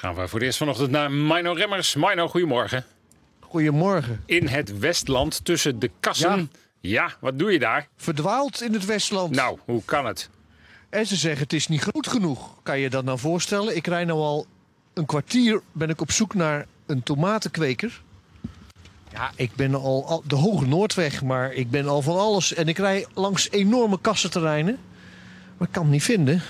Gaan we voor het eerst vanochtend naar Mino Remmers. Mino, goedemorgen. Goedemorgen. In het Westland tussen de kassen. Ja. wat doe je daar? Verdwaald in het Westland. Nou, hoe kan het? En ze zeggen het is niet goed genoeg. Kan je dat nou voorstellen? Ik rij nou al een kwartier ben ik op zoek naar een tomatenkweker. Ja, ik ben al, al de Hoge Noordweg, maar ik ben al van alles. En ik rij langs enorme kassenterreinen. Maar ik kan het niet vinden.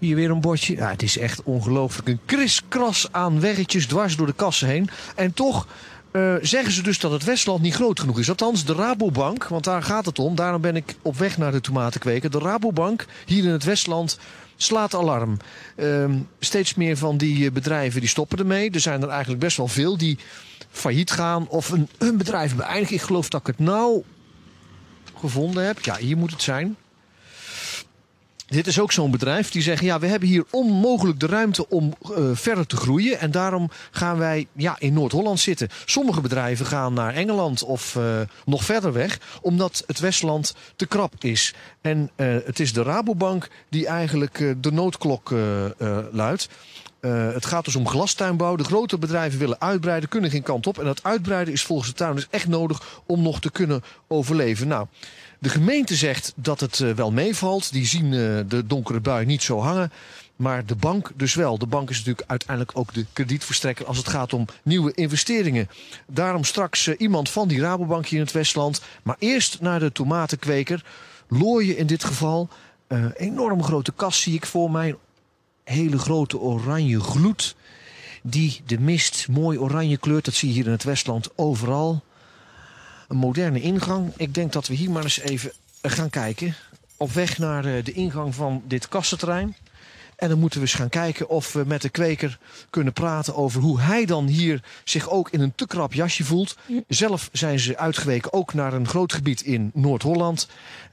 Hier weer een bordje. Ja, het is echt ongelooflijk. Een kriskras aan weggetjes dwars door de kassen heen. En toch eh, zeggen ze dus dat het Westland niet groot genoeg is. Althans, de Rabobank, want daar gaat het om. Daarom ben ik op weg naar de tomatenkweker. De Rabobank hier in het Westland slaat alarm. Ehm, steeds meer van die eh, bedrijven die stoppen ermee. Er zijn er eigenlijk best wel veel die failliet gaan of een, een bedrijf beëindigen. Ik geloof dat ik het nou gevonden heb. Ja, hier moet het zijn. Dit is ook zo'n bedrijf die zeggen: ja, we hebben hier onmogelijk de ruimte om uh, verder te groeien. En daarom gaan wij ja, in Noord-Holland zitten. Sommige bedrijven gaan naar Engeland of uh, nog verder weg, omdat het Westland te krap is. En uh, het is de Rabobank die eigenlijk de noodklok luidt. Uh, het gaat dus om glastuinbouw. De grote bedrijven willen uitbreiden, kunnen geen kant op. En dat uitbreiden is volgens de tuinders echt nodig om nog te kunnen overleven. Nou, de gemeente zegt dat het uh, wel meevalt. Die zien uh, de donkere bui niet zo hangen. Maar de bank dus wel. De bank is natuurlijk uiteindelijk ook de kredietverstrekker als het gaat om nieuwe investeringen. Daarom straks iemand van die Rabobank hier in het Westland. Maar eerst naar de tomatenkweker. Looien in dit geval. enorm grote kast zie ik voor mij hele grote oranje gloed. Die de mist mooi oranje kleurt. Dat zie je hier in het Westland overal. Een moderne ingang. Ik denk dat we hier maar eens even gaan kijken. Op weg naar de ingang van dit kassenterrein. En dan moeten we eens gaan kijken of we met de kweker kunnen praten over hoe hij dan hier zich ook in een te krap jasje voelt. Zelf zijn ze uitgeweken ook naar een groot gebied in Noord-Holland.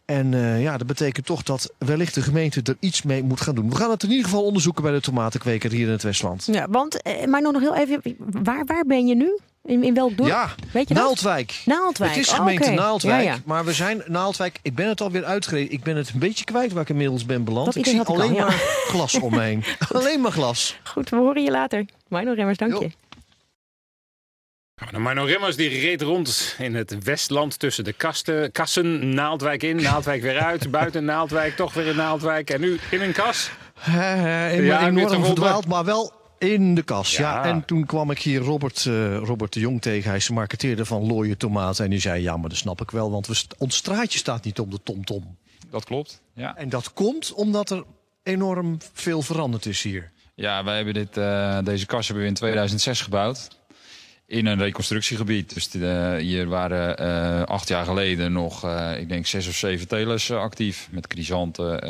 En uh, ja, dat betekent toch dat wellicht de gemeente er iets mee moet gaan doen. We gaan het in ieder geval onderzoeken bij de tomatenkweker hier in het Westland. Ja, want, eh, maar nog heel even, waar, waar ben je nu? In, in welk dorp? Ja, Weet je Naaldwijk. Dat? Naaldwijk. Het is gemeente oh, okay. Naaldwijk. Ja, ja. Maar we zijn Naaldwijk. Ik ben het alweer uitgereden. Ik ben het een beetje kwijt waar ik inmiddels ben beland. Dat ik zie alleen ja. maar glas om me heen. alleen maar glas. Goed, we horen je later. Mino Remmers, dank je. Mino Remmers, die reed rond in het Westland tussen de kasten, kassen. Naaldwijk in, Naaldwijk weer uit. Buiten Naaldwijk, toch weer in Naaldwijk. En nu in een kas. He, he, Ja, vonden. verdwaald, maar wel in de kas. Ja. Ja. en toen kwam ik hier Robert, eh, Robert de Jong tegen. Hij is de marketeerder van Looie Tomaten. En die zei, ja, maar dat snap ik wel. Want we st- ons straatje staat niet op de TomTom. Dat klopt, ja. En dat komt omdat er enorm veel veranderd is hier. Ja, wij hebben dit, eh, deze kas hebben we in 2006 gebouwd. In een reconstructiegebied. Dus eh, hier waren eh, acht jaar geleden nog, eh, ik denk, zes of zeven telers actief. Met chrysanten,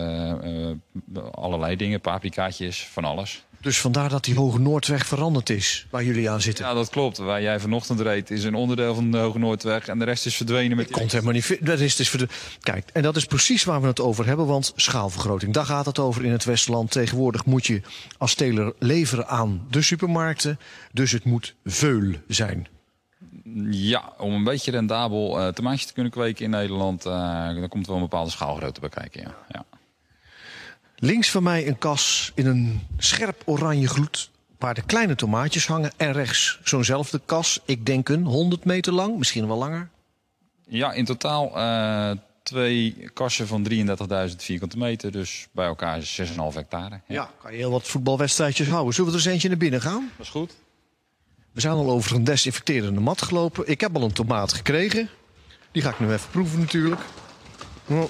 allerlei dingen, paprikaatjes, van alles. Dus vandaar dat die Hoge Noordweg veranderd is, waar jullie aan zitten. Ja, dat klopt. Waar jij vanochtend reed is een onderdeel van de Hoge Noordweg. En de rest is verdwenen met... Ik kon het helemaal niet vi- dat is voor de... Kijk, en dat is precies waar we het over hebben, want schaalvergroting. Daar gaat het over in het Westland. Tegenwoordig moet je als teler leveren aan de supermarkten. Dus het moet veul zijn. Ja, om een beetje rendabel tomaatje te kunnen kweken in Nederland... eh dan komt wel een bepaalde schaalgrootte bij kijken, ja. ja. Links van mij een kas in een scherp oranje gloed. Waar de kleine tomaatjes hangen. En rechts zo'nzelfde kas. Ik denk een 100 meter lang, misschien wel langer. Ja, in totaal eh, twee kassen van 33.000 vierkante meter. Dus bij elkaar is 6,5 hectare. Ja, kan je heel wat voetbalwedstrijdjes houden. Zullen we er eens eentje naar binnen gaan? Dat is goed. We zijn al over een desinfecterende mat gelopen. Ik heb al een tomaat gekregen. Die ga ik nu even proeven natuurlijk. Oh.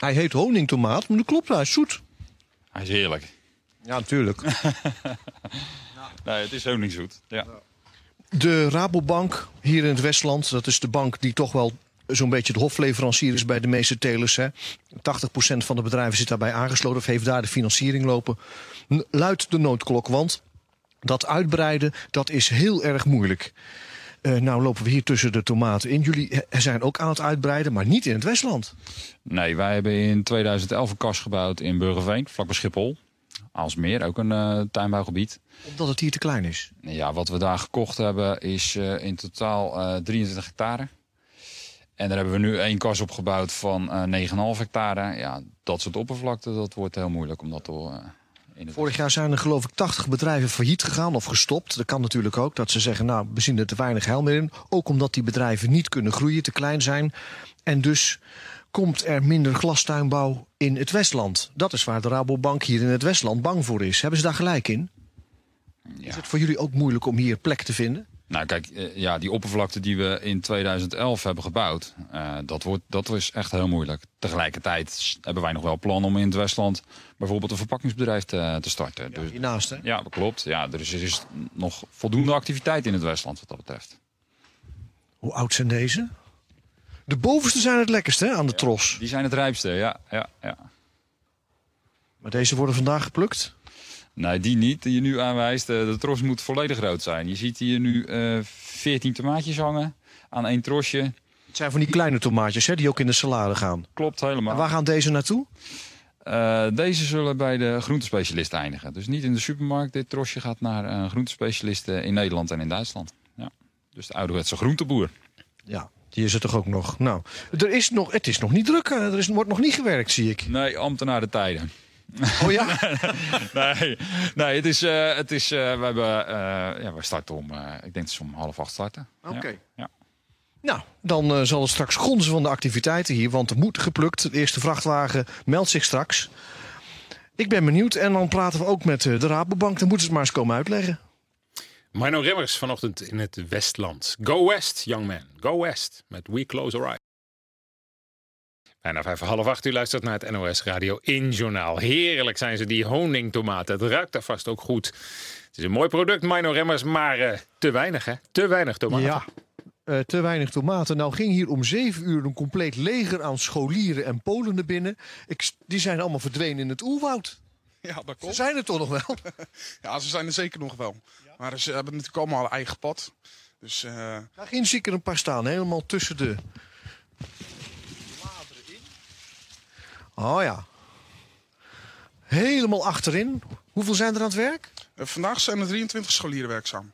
Hij heet honingtomaat, maar dat klopt, hij is zoet. Hij is heerlijk. Ja, natuurlijk. Nee, het is ook niet zoet. Ja. De Rabobank hier in het Westland, dat is de bank die toch wel zo'n beetje de hofleverancier is bij de meeste telers. Hè. 80% van de bedrijven zit daarbij aangesloten of heeft daar de financiering lopen. Luidt de noodklok, want dat uitbreiden, dat is heel erg moeilijk. Eh, nou lopen we hier tussen de tomaten in. Jullie zijn ook aan het uitbreiden, maar niet in het Westland. Nee, wij hebben in 2011 een kas gebouwd in Burgerveen, vlakbij Schiphol. Aalsmeer, ook een eh, tuinbouwgebied. Omdat het hier te klein is. Ja, wat we daar gekocht hebben is eh, in totaal eh 23 hectare. En daar hebben we nu één kas opgebouwd van eh 9,5 hectare. Ja, dat soort oppervlakte, dat wordt heel moeilijk om dat te... Vorig jaar zijn er geloof ik 80 bedrijven failliet gegaan of gestopt. Dat kan natuurlijk ook dat ze zeggen, nou, we zien er te weinig heil meer in. Ook omdat die bedrijven niet kunnen groeien, te klein zijn. En dus komt er minder glastuinbouw in het Westland. Dat is waar de Rabobank hier in het Westland bang voor is. Hebben ze daar gelijk in? Ja. Is het voor jullie ook moeilijk om hier plek te vinden? Nou, kijk, eh, ja, die oppervlakte die we in 2011 hebben gebouwd, eh, dat, wordt, dat was echt heel moeilijk. Tegelijkertijd hebben wij nog wel plan om in het Westland bijvoorbeeld een verpakkingsbedrijf te, te starten. Dus, Hiernaast, hè? ja, dat klopt. Ja, er is, er is nog voldoende activiteit in het Westland wat dat betreft. Hoe oud zijn deze? De bovenste zijn het lekkerste hè, aan de tros. Die zijn het rijpste, ja. ja, ja. Maar deze worden vandaag geplukt. Nee, die niet die je nu aanwijst. Eh, De tros moet volledig rood zijn. Je ziet hier nu eh 14 tomaatjes hangen aan één trosje. Het zijn van die kleine tomaatjes hè, die ook in de salade gaan. Klopt helemaal. En waar gaan deze naartoe? Eh, deze zullen bij de groentespecialist eindigen. Dus niet in de supermarkt. Dit trosje gaat naar een groentespecialist in Nederland en in Duitsland. Ja. Dus de ouderwetse groenteboer. Ja, die is er toch ook nog. Nou, er is nog, het is nog niet druk. Er is, wordt nog niet gewerkt, zie ik. Nee, ambtenaren tijden. Oh ja? nee, nee, het is, eh, het is eh, we hebben, eh, ja, we starten om, eh, ik denk dat ze om half acht starten. Oké. Ja. Ja. Nou, dan eh, zal het straks gonzen van de activiteiten hier. Want er moet geplukt. De eerste vrachtwagen meldt zich straks. Ik ben benieuwd. En dan praten we ook met eh, de Rabobank. Dan moeten ze het maar eens komen uitleggen. Mino Rimmers vanochtend in het Westland. Go West, young man. Go West met We Close Our Eyes. Bijna vijf half acht. U luistert naar het NOS Radio 1 Journaal. Heerlijk zijn ze, die honingtomaten. Het ruikt daar vast ook goed. Het is een mooi product, Mino Remmers, maar eh, te weinig, hè? Te weinig tomaten. Ja, eh, te weinig tomaten. Nou ging hier om zeven uur een compleet leger aan scholieren en Polen naar binnen. Ik, die zijn allemaal verdwenen in het oerwoud. Ja, dat Ze klopt. zijn er toch nog wel? Ja, ze zijn er zeker nog wel. Maar ze hebben natuurlijk allemaal een eigen pad. Dus eh, Daar ginds zie ik er een paar staan, helemaal tussen de bladeren in. Oh ja. Helemaal achterin. Hoeveel zijn er aan het werk? eh, vandaag zijn er 23 scholieren werkzaam.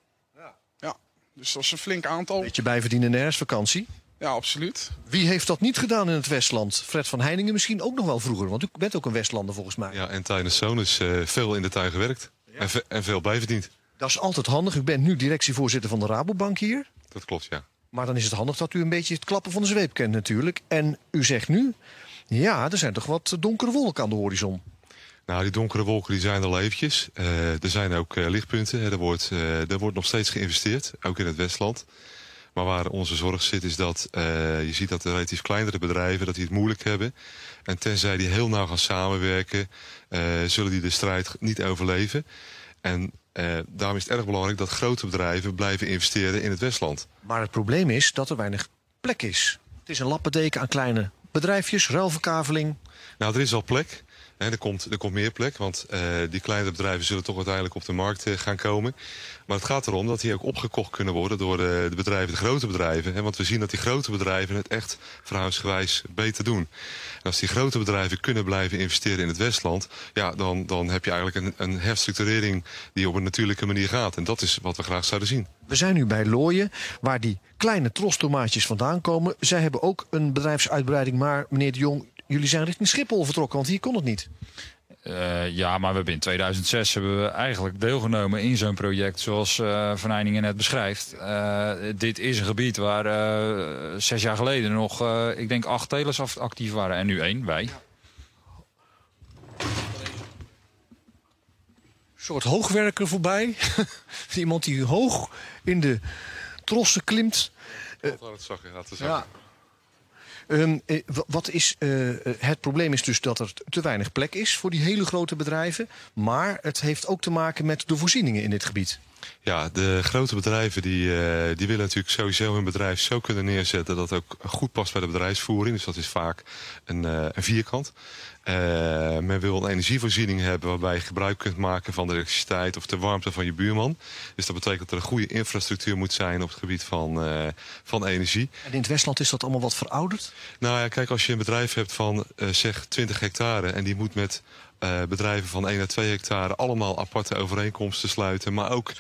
Ja. Dus dat is een flink aantal. Beetje bijverdienen in de herfstvakantie. Ja, absoluut. Wie heeft dat niet gedaan in het Westland? Fred van Heiningen misschien ook nog wel vroeger, want u bent ook een Westlander volgens mij. Ja, en tijdens Sonus eh veel in de tuin gewerkt. En, ve- en veel bijverdiend. Dat is altijd handig. U bent nu directievoorzitter van de Rabobank hier. Dat klopt, ja. Maar dan is het handig dat u een beetje het klappen van de zweep kent natuurlijk. En u zegt nu, ja, er zijn toch wat donkere wolken aan de horizon. Nou, die donkere wolken die zijn er al eventjes. Eh, er zijn ook eh, lichtpunten. Hè. Er, wordt, eh, er wordt nog steeds geïnvesteerd, ook in het Westland. Maar waar onze zorg zit is dat je ziet dat de relatief kleinere bedrijven dat die het moeilijk hebben. En tenzij die heel nauw gaan samenwerken, zullen die de strijd niet overleven. En daarom is het erg belangrijk dat grote bedrijven blijven investeren in het Westland. Maar het probleem is dat er weinig plek is. Het is een lappendeken aan kleine bedrijfjes, ruilverkaveling. Nou, er is al plek. Er, komt, er komt meer plek, want eh, die kleine bedrijven zullen toch uiteindelijk op de markt eh, gaan komen. Maar het gaat erom dat die ook opgekocht kunnen worden door eh, de bedrijven, de grote bedrijven. Want we zien dat die grote bedrijven het echt verhoudingsgewijs beter doen. En als die grote bedrijven kunnen blijven investeren in het Westland, ja, dan, dan heb je eigenlijk een, een herstructurering die op een natuurlijke manier gaat. En dat is wat we graag zouden zien. We zijn nu bij Looien, waar die kleine trostomaatjes vandaan komen. Zij hebben ook een bedrijfsuitbreiding, maar meneer de Jong, jullie zijn richting Schiphol vertrokken, want hier kon het niet. Eh, ja, maar we hebben in 2006 hebben we eigenlijk deelgenomen in zo'n project zoals eh Van Heiningen net beschrijft. Eh, dit is een gebied waar eh, zes jaar geleden nog, eh, ik denk, acht telers actief waren en nu één, wij. Een soort hoogwerker voorbij. Iemand die hoog in de trossen klimt. Dat zag je, laten zeggen. Ja. Ehm, eh, wa- wat is, eh, eh, het probleem is dus dat er te weinig plek is voor die hele grote bedrijven. Maar het heeft ook te maken met de voorzieningen in dit gebied. Ja, de grote bedrijven die, eh, die willen natuurlijk sowieso hun bedrijf zo kunnen neerzetten dat het ook goed past bij de bedrijfsvoering. Dus dat is vaak een, eh, een vierkant. Eh, men wil een energievoorziening hebben waarbij je gebruik kunt maken van de elektriciteit of de warmte van je buurman. Dus dat betekent dat er een goede infrastructuur moet zijn op het gebied van, van energie. En in het Westland is dat allemaal wat verouderd. Nou ja, kijk, als je een bedrijf hebt van zeg 20 hectare en die moet met eh, bedrijven van 1 à 2 hectare allemaal aparte overeenkomsten sluiten, maar ook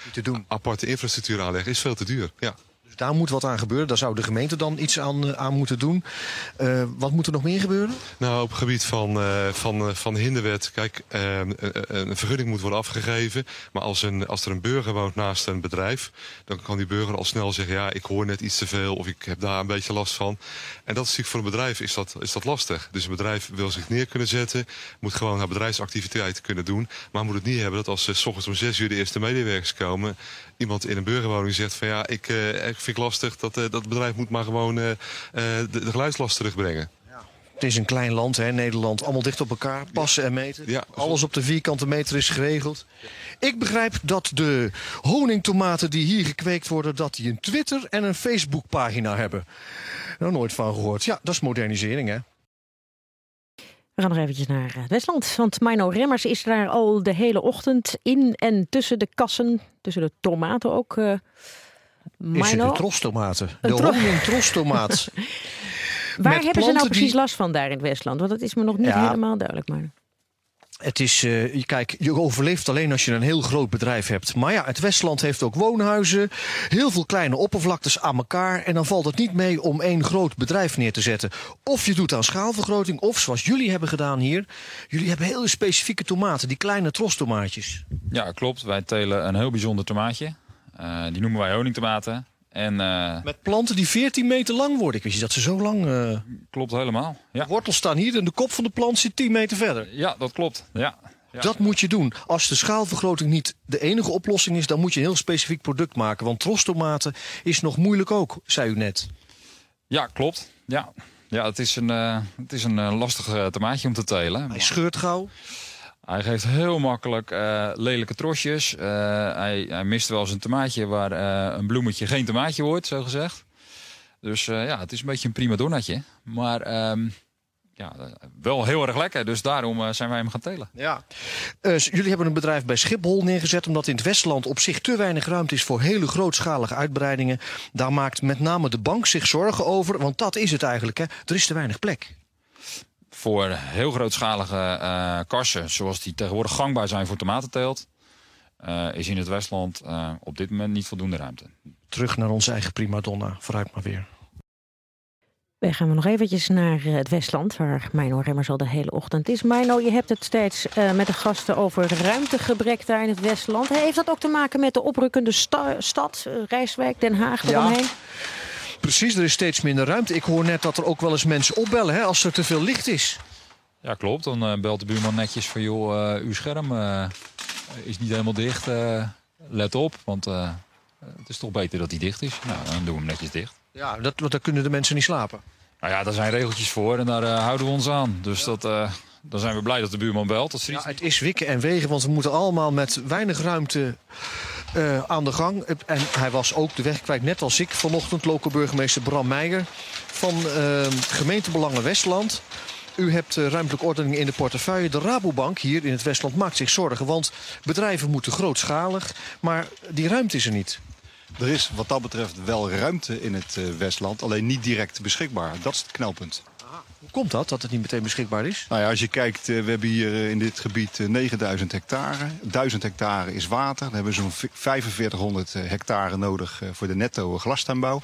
aparte infrastructuur aanleggen, is veel te duur. Ja. Dus daar moet wat aan gebeuren. Daar zou de gemeente dan iets aan, eh, aan moeten doen. Uh, wat moet er nog meer gebeuren? Nou, op het gebied van, uh, van, van hinderwet. Kijk, uh, een vergunning moet worden afgegeven. Maar als, een, als er een burger woont naast een bedrijf... dan kan die burger al snel zeggen... ja, ik hoor net iets te veel of ik heb daar een beetje last van. En dat is natuurlijk voor een bedrijf is dat, is dat lastig. Dus een bedrijf wil zich neer kunnen zetten. Moet gewoon haar bedrijfsactiviteiten kunnen doen. Maar moet het niet hebben dat als s ochtends om zes uur de eerste medewerkers komen... iemand in een burgerwoning zegt van ja, ik, ik vind ik lastig... dat, dat bedrijf moet maar gewoon de, de geluidslast terugbrengen. Het is een klein land, hè, Nederland. Allemaal dicht op elkaar, passen en meten. Ja. Alles op de vierkante meter is geregeld. Ik begrijp dat de honingtomaten die hier gekweekt worden... dat die een Twitter en een Facebookpagina hebben. Nou, nooit van gehoord. Ja, dat is modernisering, hè. We gaan nog eventjes naar Westland. Want Mino Remmers is daar al de hele ochtend in en tussen de kassen. Tussen de tomaten ook. Uh, is het de trostomaten? De tro. Waar hebben ze nou precies last van daar in het Westland? Want dat is me nog niet helemaal duidelijk. Maar... Het is, uh, kijk, je overleeft alleen als je een heel groot bedrijf hebt. Maar ja, het Westland heeft ook woonhuizen, heel veel kleine oppervlaktes aan elkaar. En dan valt het niet mee om één groot bedrijf neer te zetten. Of je doet aan schaalvergroting, of zoals jullie hebben gedaan hier. Jullie hebben hele specifieke tomaten, die kleine trostomaatjes. Ja, klopt. Wij telen een heel bijzonder tomaatje. Uh, die noemen wij honingtomaten. En, uh, Met planten die 14 meter lang worden. Ik wist niet dat ze zo lang... Uh... Klopt helemaal. Ja. De wortels staan hier en de kop van de plant zit 10 meter verder. Ja, dat klopt. Ja. ja. Dat moet je doen. Als de schaalvergroting niet de enige oplossing is... dan moet je een heel specifiek product maken. Want trostomaten is nog moeilijk ook, zei u net. Ja, klopt. Ja, ja het is een, uh, het is een lastig tomaatje om te telen. Hij scheurt gauw. Hij geeft heel makkelijk uh, lelijke trosjes. Uh, hij, hij, mist wel een tomaatje waar uh, een bloemetje geen tomaatje wordt, zo gezegd. Dus ja, het is een beetje een prima donnetje. Maar um, ja, wel heel erg lekker. Dus daarom zijn wij hem gaan telen. Ja. jullie hebben een bedrijf bij Schiphol neergezet... omdat in het Westland op zich te weinig ruimte is... voor hele grootschalige uitbreidingen. Daar maakt met name de bank zich zorgen over. Want dat is het eigenlijk. Hè. Er is te weinig plek voor heel grootschalige uh, kassen, zoals die tegenwoordig gangbaar zijn voor tomatenteelt, uh, is in het Westland uh, op dit moment niet voldoende ruimte. Terug naar onze eigen prima donna, vooruit maar weer. We gaan we nog eventjes naar het Westland, waar Mino Remmers al de hele ochtend is. Mino, je hebt het steeds uh, met de gasten over ruimtegebrek daar in het Westland. Heeft dat ook te maken met de oprukkende sta stad, Rijswijk, Den Haag eromheen? Ja. Precies, er is steeds minder ruimte. Ik hoor net dat er ook wel eens mensen opbellen hè, als er te veel licht is. Ja, klopt. Dan uh, belt de buurman netjes van... joh, uh, uw scherm uh, is niet helemaal dicht. let op, want het is toch beter dat hij dicht is. Nou, dan doen we hem netjes dicht. Ja, dat, want dan kunnen de mensen niet slapen. Nou ja, daar zijn regeltjes voor en daar houden we ons aan. Dus dat, dan zijn we blij dat de buurman belt. Dat ja, het is wikken en wegen, want we moeten allemaal met weinig ruimte uh, aan de gang. En hij was ook de weg kwijt, net als ik vanochtend, lokale burgemeester Bram Meijer van uh, gemeentebelangen Westland. U hebt uh, ruimtelijke ordening in de portefeuille. De Rabobank hier in het Westland maakt zich zorgen, want bedrijven moeten grootschalig, maar die ruimte is er niet. Er is wat dat betreft wel ruimte in het Westland, alleen niet direct beschikbaar. Dat is het knelpunt. Hoe komt dat, dat het niet meteen beschikbaar is? Nou ja, als je kijkt, we hebben hier in dit gebied 9000 hectare. 1000 hectare is water. Dan hebben we zo'n 4500 hectare nodig voor de netto glastuinbouw.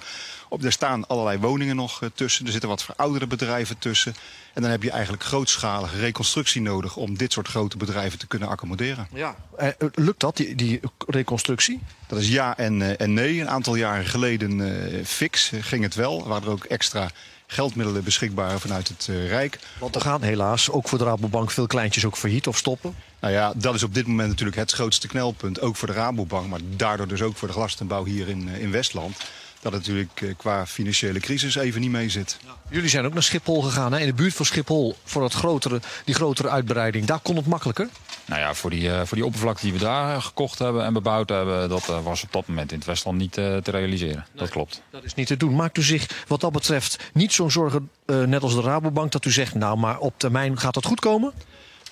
Op, er staan allerlei woningen nog tussen. Er zitten wat verouderde bedrijven tussen. En dan heb je eigenlijk grootschalige reconstructie nodig... om dit soort grote bedrijven te kunnen accommoderen. Ja. Eh, lukt dat, die, die, reconstructie? Dat is ja en, en nee. Een aantal jaren geleden uh, fix ging het wel. Er waren er ook extra geldmiddelen beschikbaar vanuit het uh, Rijk. Want er gaan helaas ook voor de Rabobank veel kleintjes ook failliet of stoppen. Nou ja, dat is op dit moment natuurlijk het grootste knelpunt. Ook voor de Rabobank, maar daardoor dus ook voor de glastenbouw hier in, in Westland dat het natuurlijk qua financiële crisis even niet mee zit. Ja. Jullie zijn ook naar Schiphol gegaan, hè? in de buurt van Schiphol, voor dat grotere, die grotere uitbreiding. Daar kon het makkelijker? Nou ja, voor die, uh, voor die oppervlakte die we daar gekocht hebben en bebouwd hebben... dat was op dat moment in het Westland niet te realiseren. Nee, dat klopt. Dat is niet te doen. Maakt u zich wat dat betreft niet zo'n zorgen, net als de Rabobank... dat u zegt, nou, maar op termijn gaat dat goed komen?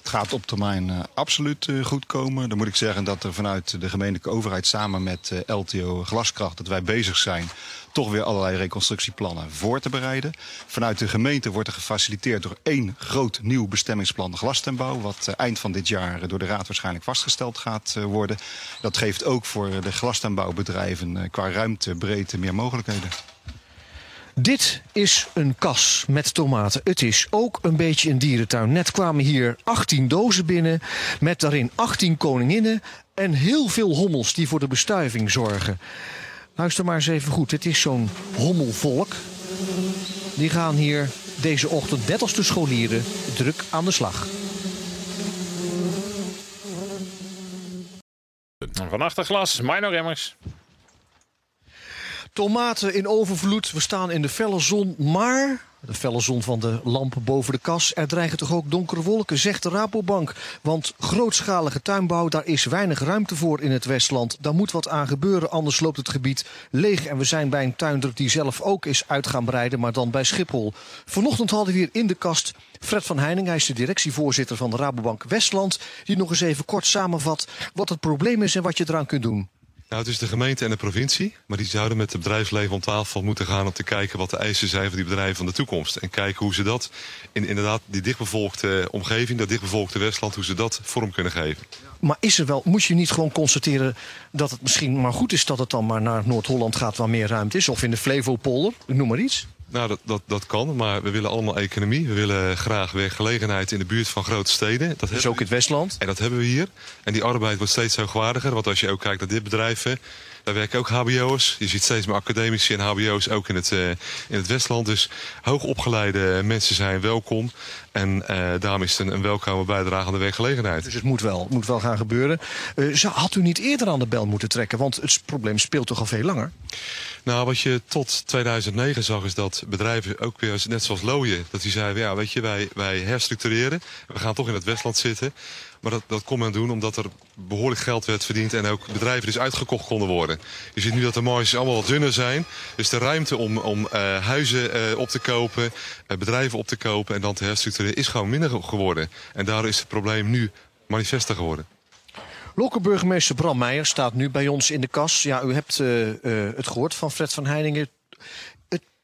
Het gaat op termijn uh, absoluut uh, goed komen. Dan moet ik zeggen dat er vanuit de gemeentelijke overheid samen met uh, LTO Glaskracht... dat wij bezig zijn toch weer allerlei reconstructieplannen voor te bereiden. Vanuit de gemeente wordt er gefaciliteerd door één groot nieuw bestemmingsplan glastuinbouw. Wat eh, eind van dit jaar door de Raad waarschijnlijk vastgesteld gaat eh, worden. Dat geeft ook voor de glastuinbouwbedrijven eh, qua ruimte, breedte meer mogelijkheden. Dit is een kas met tomaten. Het is ook een beetje een dierentuin. Net kwamen hier 18 dozen binnen met daarin 18 koninginnen en heel veel hommels die voor de bestuiving zorgen. Luister maar eens even goed. Het is zo'n hommelvolk. Die gaan hier deze ochtend, net als de scholieren, druk aan de slag. Van achterglas, Mino Remmers. Tomaten in overvloed. We staan in de felle zon, maar de felle zon van de lampen boven de kas. Er dreigen toch ook donkere wolken, zegt de Rabobank. Want grootschalige tuinbouw, daar is weinig ruimte voor in het Westland. Daar moet wat aan gebeuren, anders loopt het gebied leeg. En we zijn bij een tuinder die zelf ook is uit gaan breiden, maar dan bij Schiphol. Vanochtend hadden we hier in de kast Fred van Heining. Hij is de directievoorzitter van de Rabobank Westland. Die nog eens even kort samenvat wat het probleem is en wat je eraan kunt doen. Nou, het is de gemeente en de provincie. Maar die zouden met het bedrijfsleven om tafel moeten gaan om te kijken wat de eisen zijn van die bedrijven van de toekomst. En kijken hoe ze dat in inderdaad die dichtbevolkte omgeving, dat dichtbevolkte Westland, hoe ze dat vorm kunnen geven. Maar is er wel, moet je niet gewoon constateren dat het misschien maar goed is dat het dan maar naar Noord-Holland gaat waar meer ruimte is? Of in de Flevopolder, noem maar iets. Nou, dat, dat, dat kan, maar we willen allemaal economie. We willen graag werkgelegenheid in de buurt van grote steden. Dat hebben ook in het Westland. En dat hebben we hier. En die arbeid wordt steeds hoogwaardiger. Want als je ook kijkt naar dit bedrijf, daar werken ook hbo'ers. Je ziet steeds meer academici en hbo'ers ook in het, eh, in het Westland. Dus hoogopgeleide mensen zijn welkom. En eh, daarom is het een, een welkome bijdrage aan de werkgelegenheid. Dus het moet wel, moet wel gaan gebeuren. Eh, had u niet eerder aan de bel moeten trekken? Want het probleem speelt toch al veel langer? Nou, wat je tot 2009 zag is dat bedrijven ook weer, net zoals Looien, dat die zeiden, ja, weet je, wij, wij herstructureren. We gaan toch in het Westland zitten. Maar dat, dat kon men doen omdat er behoorlijk geld werd verdiend en ook bedrijven dus uitgekocht konden worden. Je ziet nu dat de marges allemaal wat dunner zijn. Dus de ruimte om, om eh, huizen eh, op te kopen, eh, bedrijven op te kopen en dan te herstructureren is gewoon minder geworden. En daardoor is het probleem nu manifester geworden. Lokale burgemeester Bram Meijer staat nu bij ons in de kas. Ja, u hebt het gehoord van Fred van Heiningen.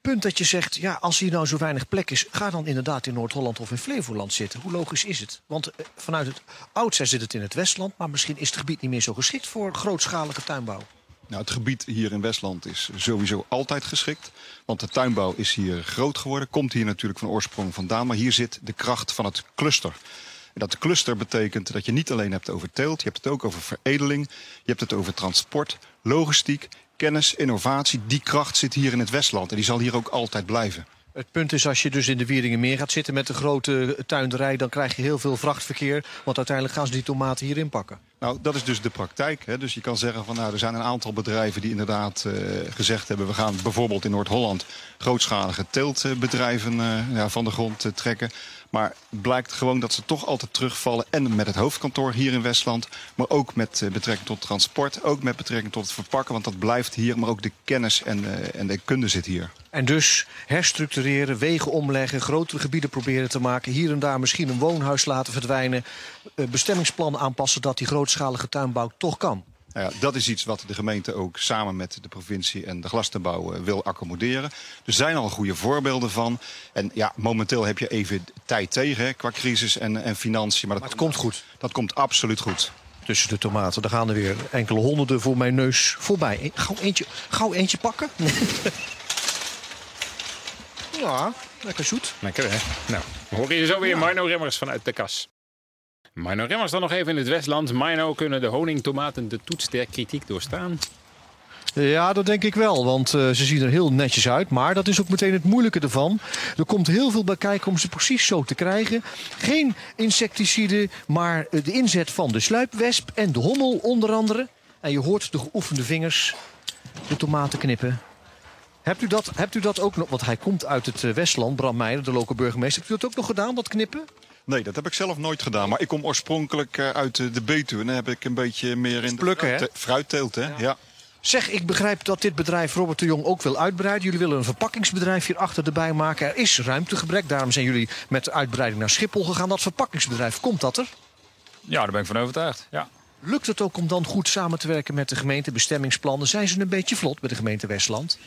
Punt dat je zegt, ja, als hier nou zo weinig plek is... ga dan inderdaad in Noord-Holland of in Flevoland zitten. Hoe logisch is het? Want eh, vanuit het oudsher zit het in het Westland... maar misschien is het gebied niet meer zo geschikt voor grootschalige tuinbouw. Nou, het gebied hier in Westland is sowieso altijd geschikt. Want de tuinbouw is hier groot geworden. Komt hier natuurlijk van oorsprong vandaan. Maar hier zit de kracht van het cluster. En dat cluster betekent dat je niet alleen hebt over teelt. Je hebt het ook over veredeling. Je hebt het over transport, logistiek, kennis, innovatie. Die kracht zit hier in het Westland. En die zal hier ook altijd blijven. Het punt is, als je dus in de Wieringenmeer gaat zitten met de grote tuinderij... dan krijg je heel veel vrachtverkeer. Want uiteindelijk gaan ze die tomaten hierin pakken. Nou, dat is dus de praktijk. Hè. Dus je kan zeggen van nou, er zijn een aantal bedrijven die inderdaad eh, gezegd hebben... we gaan bijvoorbeeld in Noord-Holland grootschalige teeltbedrijven eh, ja, van de grond eh, trekken. Maar blijkt gewoon dat ze toch altijd terugvallen. En met het hoofdkantoor hier in Westland. Maar ook met eh, betrekking tot transport. Ook met betrekking tot het verpakken. Want dat blijft hier. Maar ook de kennis en, eh, en de kunde zit hier. En dus herstructureren, wegen omleggen, grotere gebieden proberen te maken. Hier en daar misschien een woonhuis laten verdwijnen. eh, Bestemmingsplan aanpassen dat die grootschalige tuinbouw toch kan. Nou ja, dat is iets wat de gemeente ook samen met de provincie en de glastuinbouw eh, wil accommoderen. Er zijn al goede voorbeelden van. En ja, momenteel heb je even tijd tegen hè, qua crisis en, en financiën. Maar, dat, Maar het komt goed. dat komt absoluut goed. Tussen de tomaten, daar gaan er weer enkele honderden voor mijn neus voorbij. E- Gauw eentje, gauw eentje pakken. ja, lekker zoet. Lekker hè? Nou, we horen je zo weer Mino Remmers vanuit de kas. Mino Remmers dan nog even in het Westland. Mino, kunnen de honingtomaten de toets der kritiek doorstaan? Ja, dat denk ik wel, want eh, ze zien er heel netjes uit. Maar dat is ook meteen het moeilijke ervan. Er komt heel veel bij kijken om ze precies zo te krijgen. Geen insecticide, maar eh, de inzet van de sluipwesp en de hommel onder andere. En je hoort de geoefende vingers de tomaten knippen. Hebt u dat, hebt u dat ook nog? Want hij komt uit het eh, Westland, Bram Meijer, de lokale burgemeester. Hebt u dat ook nog gedaan, dat knippen? Nee, dat heb ik zelf nooit gedaan. Maar ik kom oorspronkelijk eh, uit de Betuwe. En dan heb ik een beetje meer in Plukken, de fruitteelt. Hè? Ja. Zeg, ik begrijp dat dit bedrijf Robert de Jong ook wil uitbreiden. Jullie willen een verpakkingsbedrijf hier achter erbij maken. Er is ruimtegebrek, daarom zijn jullie met de uitbreiding naar Schiphol gegaan. Dat verpakkingsbedrijf, komt dat er? Ja, daar ben ik van overtuigd. Ja. Lukt het ook om dan goed samen te werken met de gemeente? Bestemmingsplannen, zijn ze een beetje vlot bij de gemeente Westland?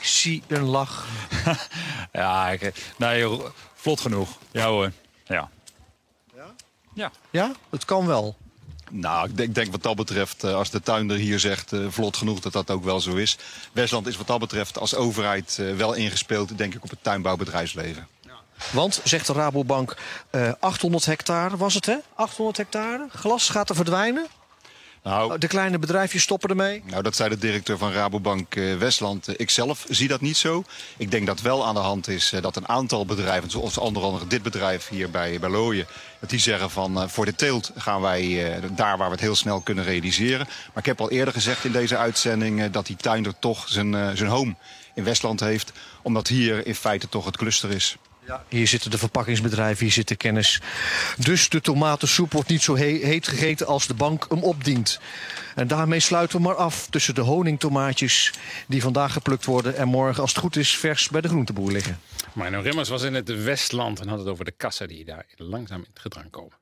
Ik zie een lach. Ja, ik, nee, vlot genoeg. Ja hoor. Ja. Ja, het kan wel. Nou, ik denk, denk wat dat betreft, eh, als de tuinder hier zegt eh, vlot genoeg, dat dat ook wel zo is. Westland is wat dat betreft als overheid eh, wel ingespeeld, denk ik, op het tuinbouwbedrijfsleven. Want, zegt de Rabobank, eh 800 hectare was het hè? 800 hectare. Glas gaat er verdwijnen. Nou, De kleine bedrijfjes stoppen ermee. Nou, dat zei de directeur van Rabobank eh, Westland. Eh, ik zelf zie dat niet zo. Ik denk dat wel aan de hand is eh, dat een aantal bedrijven, zoals onder andere dit bedrijf hier bij, bij Looien, dat die zeggen van voor de teelt gaan wij daar waar we het heel snel kunnen realiseren. Maar ik heb al eerder gezegd in deze uitzending dat die tuinder toch zijn, zijn home in Westland heeft. Omdat hier in feite toch het cluster is. Hier zitten de verpakkingsbedrijven, hier zit de kennis. Dus de tomatensoep wordt niet zo he- heet gegeten als de bank hem opdient. En daarmee sluiten we maar af tussen de honingtomaatjes die vandaag geplukt worden en morgen, als het goed is, vers bij de groenteboer liggen. Mino Rimmers was in het Westland en had het over de kassen die daar langzaam in gedrang komen.